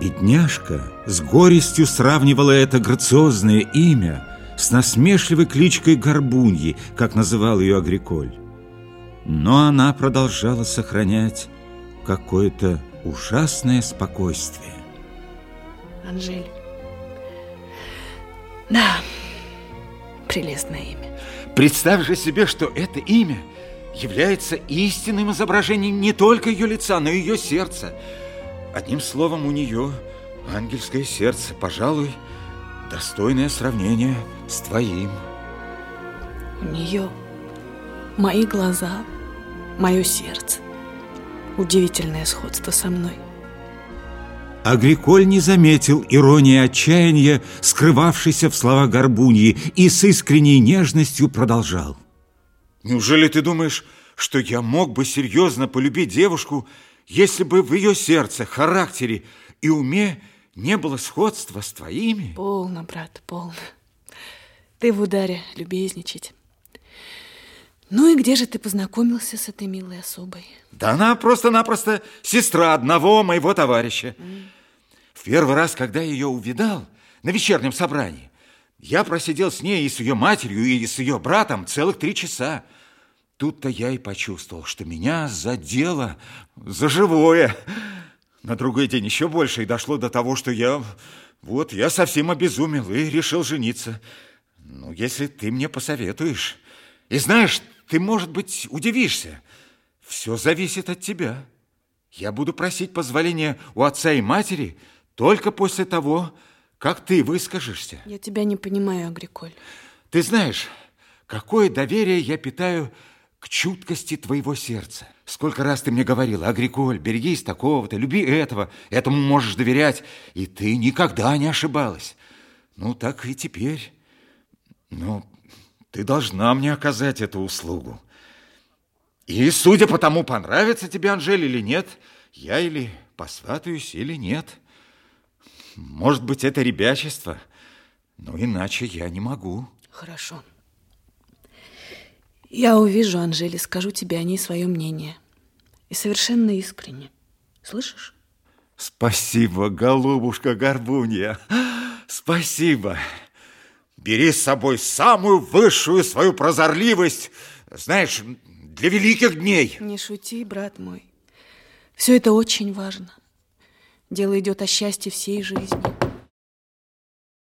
Бедняжка с горестью сравнивала это грациозное имя с насмешливой кличкой Горбуньи, как называл ее Агриколь. Но она продолжала сохранять какое-то ужасное спокойствие. Анжель. Да, прелестное имя. Представь же себе, что это имя является истинным изображением не только ее лица, но и ее сердца. Одним словом, у нее ангельское сердце, пожалуй, достойное сравнение с твоим. У нее мои глаза, мое сердце. Удивительное сходство со мной. Агриколь не заметил иронии отчаяния, скрывавшейся в словах Горбуньи, и с искренней нежностью продолжал. Неужели ты думаешь, что я мог бы серьезно полюбить девушку, если бы в ее сердце, характере и уме не было сходства с твоими? Полно, брат, полно. Ты в ударе любезничать. Ну и где же ты познакомился с этой милой особой? Да она просто-напросто сестра одного моего товарища. Mm. В первый раз, когда я ее увидал на вечернем собрании, я просидел с ней и с ее матерью, и с ее братом целых три часа. Тут-то я и почувствовал, что меня задело за живое. На другой день еще больше, и дошло до того, что я... Вот, я совсем обезумел и решил жениться. Ну, если ты мне посоветуешь. И знаешь, ты, может быть, удивишься. Все зависит от тебя. Я буду просить позволения у отца и матери только после того, как ты выскажешься. Я тебя не понимаю, Агриколь. Ты знаешь, какое доверие я питаю к чуткости твоего сердца. Сколько раз ты мне говорила, Агриколь, берегись такого-то, люби этого, этому можешь доверять, и ты никогда не ошибалась. Ну, так и теперь. Ну, ты должна мне оказать эту услугу. И судя по тому, понравится тебе Анжель или нет, я или посватаюсь, или нет. Может быть, это ребячество, но иначе я не могу. Хорошо. Я увижу Анжели, скажу тебе о ней свое мнение. И совершенно искренне. Слышишь? Спасибо, голубушка Горбунья. Спасибо. Бери с собой самую высшую свою прозорливость, знаешь, для великих дней. Не шути, брат мой. Все это очень важно. Дело идет о счастье всей жизни.